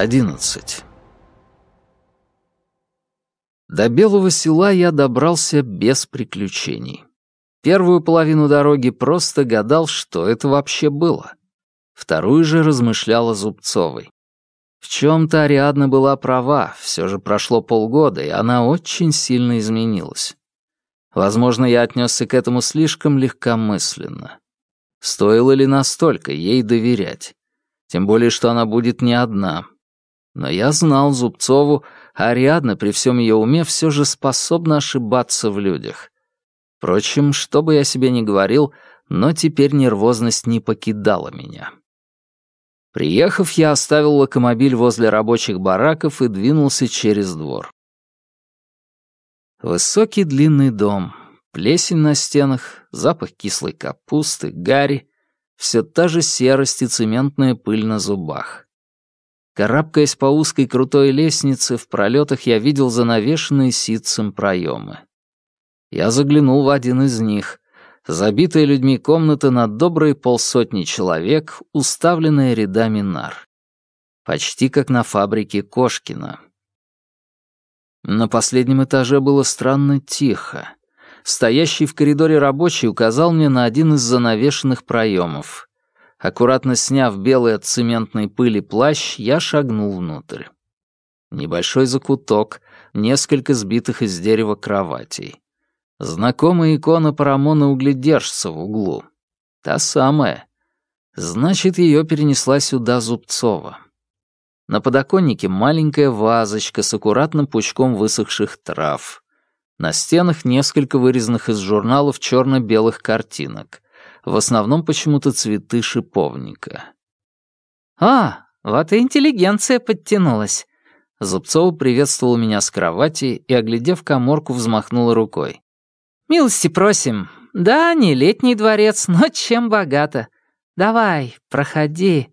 11. До Белого села я добрался без приключений. Первую половину дороги просто гадал, что это вообще было. Вторую же размышляла Зубцовой. В чем-то Ариадна была права, все же прошло полгода, и она очень сильно изменилась. Возможно, я отнесся к этому слишком легкомысленно. Стоило ли настолько ей доверять? Тем более, что она будет не одна. Но я знал Зубцову, а Ариадна при всем ее уме все же способна ошибаться в людях. Впрочем, что бы я себе ни говорил, но теперь нервозность не покидала меня. Приехав, я оставил локомобиль возле рабочих бараков и двинулся через двор. Высокий длинный дом, плесень на стенах, запах кислой капусты, гари, все та же серость и цементная пыль на зубах. Карабкаясь по узкой крутой лестнице, в пролетах я видел занавешенные ситцем проемы. Я заглянул в один из них. Забитая людьми комната на добрые полсотни человек, уставленная рядами нар. Почти как на фабрике Кошкина. На последнем этаже было странно тихо. Стоящий в коридоре рабочий указал мне на один из занавешенных проемов. Аккуратно сняв белый от цементной пыли плащ, я шагнул внутрь. Небольшой закуток, несколько сбитых из дерева кроватей. Знакомая икона Парамона углядержца в углу. Та самая. Значит, ее перенесла сюда Зубцова. На подоконнике маленькая вазочка с аккуратным пучком высохших трав. На стенах несколько вырезанных из журналов черно-белых картинок. В основном почему-то цветы шиповника. «А, вот и интеллигенция подтянулась». Зубцова приветствовала меня с кровати и, оглядев коморку, взмахнула рукой. «Милости просим. Да, не летний дворец, но чем богато. Давай, проходи».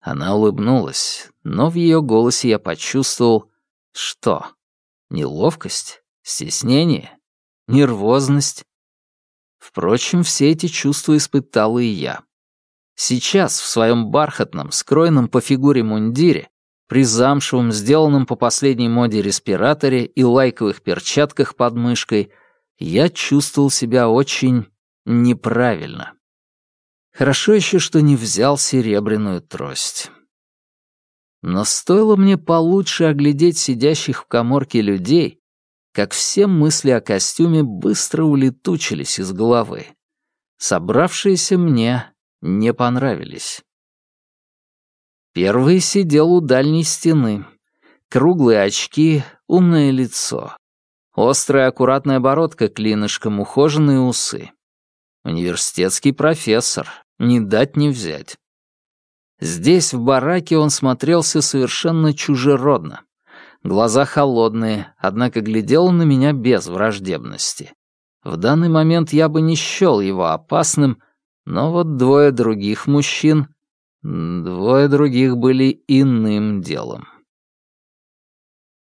Она улыбнулась, но в ее голосе я почувствовал... Что? Неловкость? Стеснение? Нервозность? Впрочем, все эти чувства испытал и я. Сейчас, в своем бархатном, скроенном по фигуре мундире, при замшевом, сделанном по последней моде респираторе и лайковых перчатках под мышкой, я чувствовал себя очень неправильно. Хорошо еще, что не взял серебряную трость. Но стоило мне получше оглядеть сидящих в коморке людей, как все мысли о костюме быстро улетучились из головы. Собравшиеся мне не понравились. Первый сидел у дальней стены. Круглые очки, умное лицо. Острая аккуратная бородка клинышком, ухоженные усы. Университетский профессор, не дать не взять. Здесь, в бараке, он смотрелся совершенно чужеродно. Глаза холодные, однако глядел он на меня без враждебности. В данный момент я бы не счел его опасным, но вот двое других мужчин... Двое других были иным делом.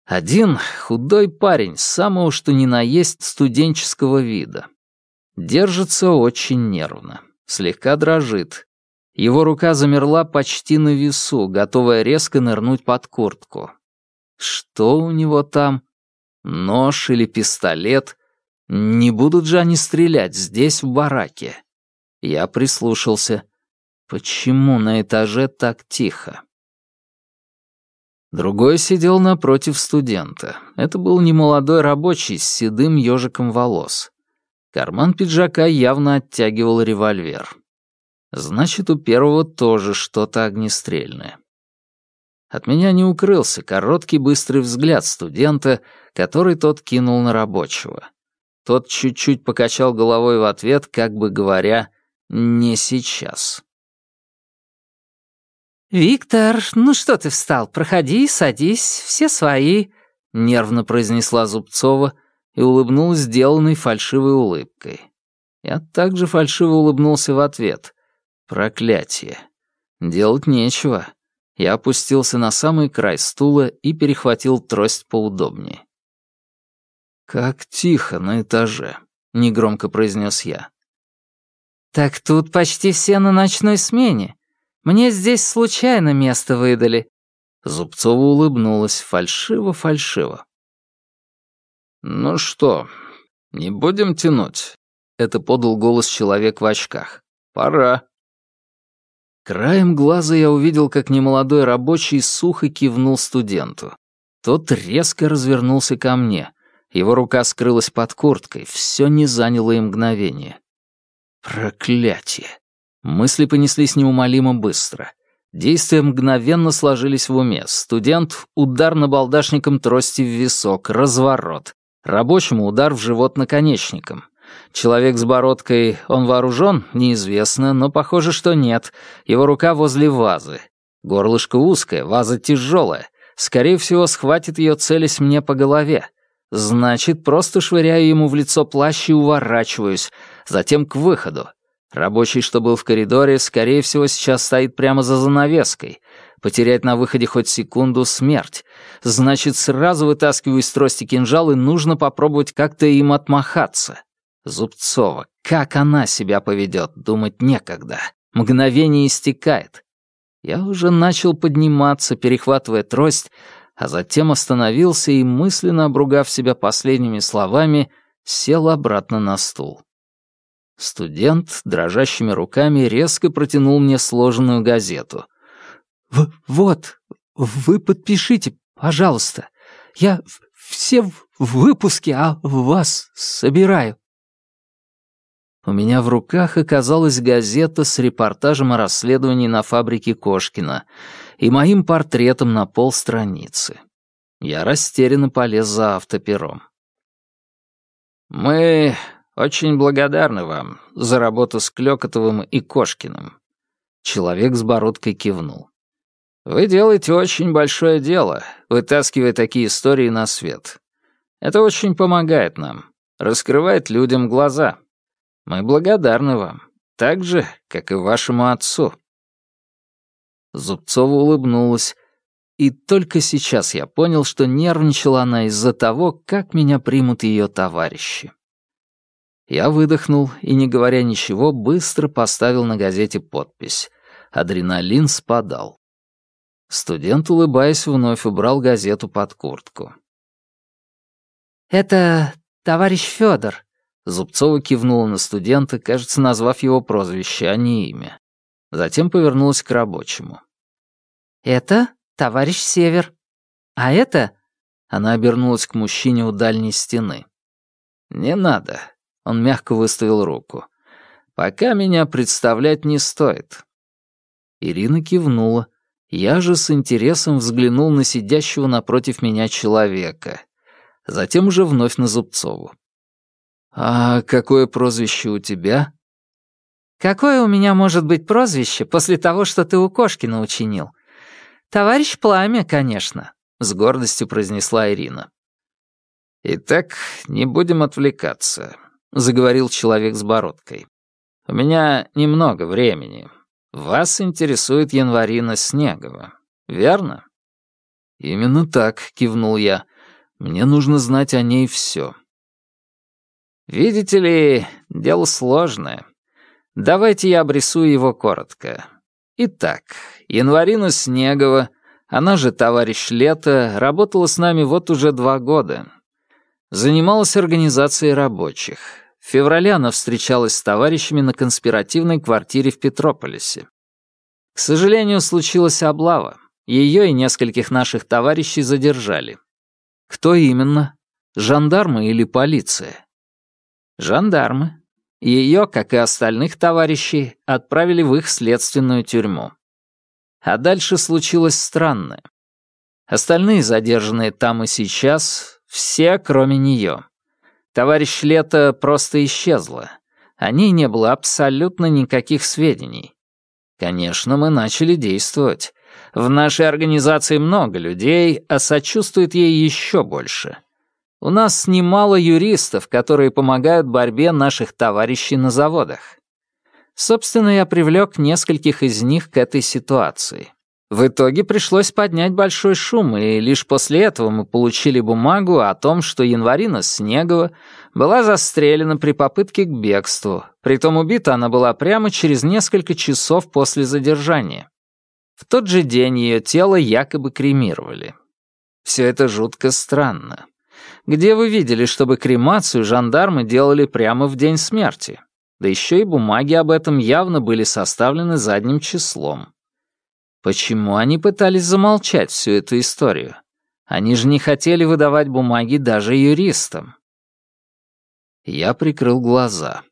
Один — худой парень, самого что ни на есть студенческого вида. Держится очень нервно, слегка дрожит. Его рука замерла почти на весу, готовая резко нырнуть под куртку. Что у него там? Нож или пистолет? Не будут же они стрелять здесь, в бараке? Я прислушался. Почему на этаже так тихо? Другой сидел напротив студента. Это был немолодой рабочий с седым ежиком волос. Карман пиджака явно оттягивал револьвер. Значит, у первого тоже что-то огнестрельное. От меня не укрылся короткий быстрый взгляд студента, который тот кинул на рабочего. Тот чуть-чуть покачал головой в ответ, как бы говоря, «не сейчас». «Виктор, ну что ты встал? Проходи, садись, все свои», — нервно произнесла Зубцова и улыбнулась сделанной фальшивой улыбкой. Я также фальшиво улыбнулся в ответ. Проклятие. Делать нечего. Я опустился на самый край стула и перехватил трость поудобнее. «Как тихо на этаже», — негромко произнес я. «Так тут почти все на ночной смене. Мне здесь случайно место выдали». Зубцова улыбнулась, фальшиво-фальшиво. «Ну что, не будем тянуть?» — это подал голос человек в очках. «Пора». Краем глаза я увидел, как немолодой рабочий сухо кивнул студенту. Тот резко развернулся ко мне. Его рука скрылась под курткой, все не заняло и мгновение. Проклятие! Мысли понеслись неумолимо быстро. Действия мгновенно сложились в уме. Студент — удар набалдашником трости в висок, разворот. Рабочему удар в живот наконечником. Человек с бородкой, он вооружен? Неизвестно, но похоже, что нет. Его рука возле вазы. Горлышко узкое, ваза тяжелая. Скорее всего, схватит ее, целясь мне по голове. Значит, просто швыряю ему в лицо плащ и уворачиваюсь. Затем к выходу. Рабочий, что был в коридоре, скорее всего, сейчас стоит прямо за занавеской. Потерять на выходе хоть секунду — смерть. Значит, сразу вытаскиваю из трости кинжал, и нужно попробовать как-то им отмахаться. Зубцова, как она себя поведет, думать некогда. Мгновение истекает. Я уже начал подниматься, перехватывая трость, а затем остановился и, мысленно обругав себя последними словами, сел обратно на стул. Студент дрожащими руками резко протянул мне сложенную газету. «Вот, вы подпишите, пожалуйста. Я все в выпуске о вас собираю». У меня в руках оказалась газета с репортажем о расследовании на фабрике Кошкина и моим портретом на полстраницы. Я растерянно полез за автопером. «Мы очень благодарны вам за работу с Клёкотовым и Кошкиным». Человек с бородкой кивнул. «Вы делаете очень большое дело, вытаскивая такие истории на свет. Это очень помогает нам, раскрывает людям глаза. Мы благодарны вам, так же, как и вашему отцу». Зубцова улыбнулась, и только сейчас я понял, что нервничала она из-за того, как меня примут ее товарищи. Я выдохнул и, не говоря ничего, быстро поставил на газете подпись. Адреналин спадал. Студент, улыбаясь, вновь убрал газету под куртку. «Это товарищ Федор», — Зубцова кивнула на студента, кажется, назвав его прозвище, а не имя. Затем повернулась к рабочему. «Это товарищ Север. А это...» Она обернулась к мужчине у дальней стены. «Не надо. Он мягко выставил руку. «Пока меня представлять не стоит». Ирина кивнула. Я же с интересом взглянул на сидящего напротив меня человека. Затем уже вновь на Зубцову. «А какое прозвище у тебя?» «Какое у меня может быть прозвище после того, что ты у Кошкина учинил? Товарищ Пламя, конечно», — с гордостью произнесла Ирина. «Итак, не будем отвлекаться. — заговорил человек с бородкой. «У меня немного времени. Вас интересует Январина Снегова, верно?» «Именно так», — кивнул я. «Мне нужно знать о ней все». «Видите ли, дело сложное. Давайте я обрисую его коротко. Итак, Январина Снегова, она же товарищ Лето, работала с нами вот уже два года, Занималась организацией рабочих. В феврале она встречалась с товарищами на конспиративной квартире в Петрополисе. К сожалению, случилась облава. Ее и нескольких наших товарищей задержали. Кто именно? Жандармы или полиция? Жандармы. Ее, как и остальных товарищей, отправили в их следственную тюрьму. А дальше случилось странное. Остальные задержанные там и сейчас все, кроме нее. Товарищ Лето просто исчезла. О ней не было абсолютно никаких сведений. Конечно, мы начали действовать. В нашей организации много людей, а сочувствует ей еще больше. У нас немало юристов, которые помогают борьбе наших товарищей на заводах. Собственно, я привлек нескольких из них к этой ситуации. В итоге пришлось поднять большой шум, и лишь после этого мы получили бумагу о том, что Январина Снегова была застрелена при попытке к бегству, притом убита она была прямо через несколько часов после задержания. В тот же день ее тело якобы кремировали. Все это жутко странно. Где вы видели, чтобы кремацию жандармы делали прямо в день смерти? Да еще и бумаги об этом явно были составлены задним числом. Почему они пытались замолчать всю эту историю? Они же не хотели выдавать бумаги даже юристам. Я прикрыл глаза.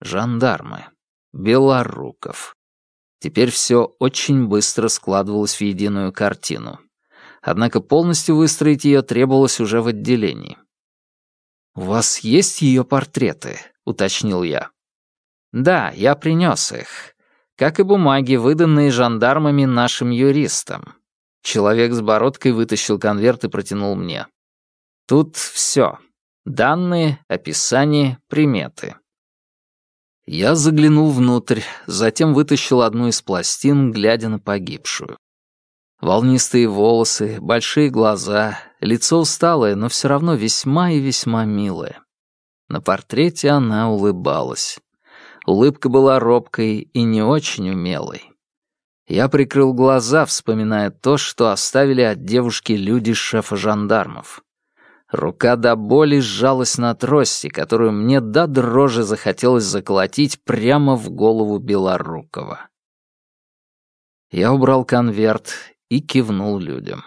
Жандармы. Белоруков. Теперь все очень быстро складывалось в единую картину. Однако полностью выстроить ее требовалось уже в отделении. «У вас есть ее портреты?» — уточнил я. «Да, я принес их. Как и бумаги, выданные жандармами нашим юристам». Человек с бородкой вытащил конверт и протянул мне. «Тут все. Данные, описание, приметы». Я заглянул внутрь, затем вытащил одну из пластин, глядя на погибшую. Волнистые волосы, большие глаза, лицо усталое, но все равно весьма и весьма милое. На портрете она улыбалась. Улыбка была робкой и не очень умелой. Я прикрыл глаза, вспоминая то, что оставили от девушки люди шефа жандармов. Рука до боли сжалась на трости, которую мне до дрожи захотелось заколотить прямо в голову Белорукова. Я убрал конверт и кивнул людям.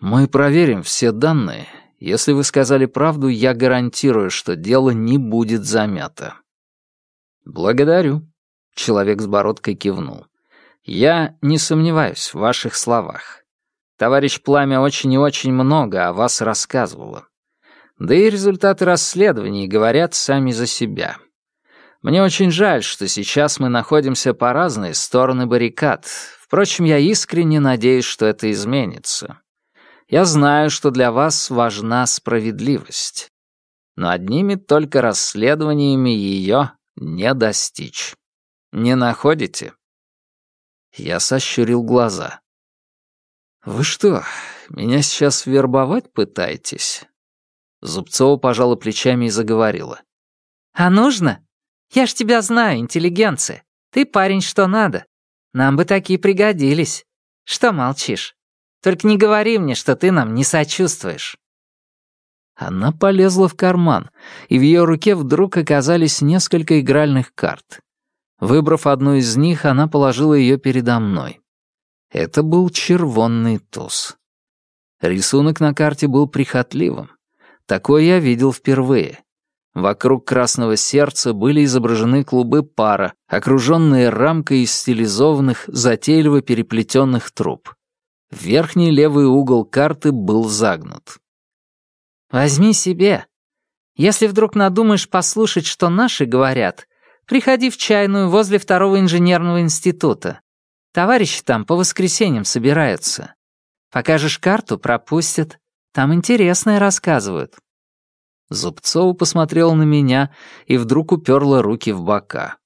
«Мы проверим все данные. Если вы сказали правду, я гарантирую, что дело не будет замято». «Благодарю», — человек с бородкой кивнул. «Я не сомневаюсь в ваших словах. Товарищ Пламя очень и очень много о вас рассказывала. Да и результаты расследований говорят сами за себя. Мне очень жаль, что сейчас мы находимся по разные стороны баррикад. Впрочем, я искренне надеюсь, что это изменится. Я знаю, что для вас важна справедливость. Но одними только расследованиями ее не достичь. Не находите?» Я сощурил глаза. «Вы что, меня сейчас вербовать пытаетесь?» Зубцова пожала плечами и заговорила. «А нужно? Я ж тебя знаю, интеллигенция. Ты парень что надо. Нам бы такие пригодились. Что молчишь? Только не говори мне, что ты нам не сочувствуешь». Она полезла в карман, и в ее руке вдруг оказались несколько игральных карт. Выбрав одну из них, она положила ее передо мной. Это был червонный туз. Рисунок на карте был прихотливым. Такой я видел впервые. Вокруг красного сердца были изображены клубы пара, окруженные рамкой из стилизованных, затейливо переплетенных труб. Верхний левый угол карты был загнут. «Возьми себе. Если вдруг надумаешь послушать, что наши говорят, приходи в чайную возле второго инженерного института. Товарищи там по воскресеньям собираются. Покажешь карту — пропустят. Там интересное рассказывают». Зубцова посмотрела на меня и вдруг уперла руки в бока.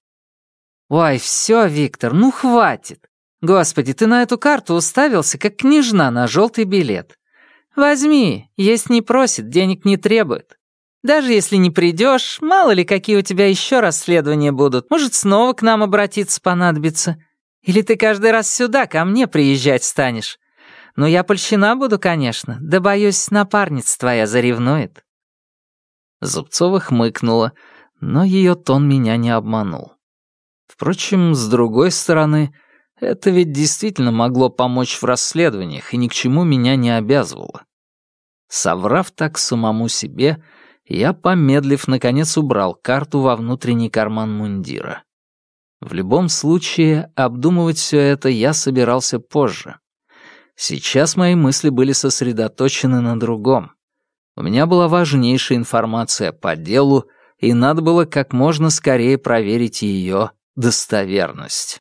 «Ой, все, Виктор, ну хватит. Господи, ты на эту карту уставился, как княжна на желтый билет. Возьми, есть не просит, денег не требует. Даже если не придешь, мало ли какие у тебя еще расследования будут, может, снова к нам обратиться понадобится. Или ты каждый раз сюда, ко мне приезжать станешь. Ну, я польщена буду, конечно, да, боюсь, напарница твоя заревнует». Зубцова хмыкнула, но ее тон меня не обманул. Впрочем, с другой стороны, это ведь действительно могло помочь в расследованиях и ни к чему меня не обязывало. Соврав так самому себе, я, помедлив, наконец убрал карту во внутренний карман мундира. В любом случае, обдумывать все это я собирался позже. Сейчас мои мысли были сосредоточены на другом. У меня была важнейшая информация по делу, и надо было как можно скорее проверить ее достоверность.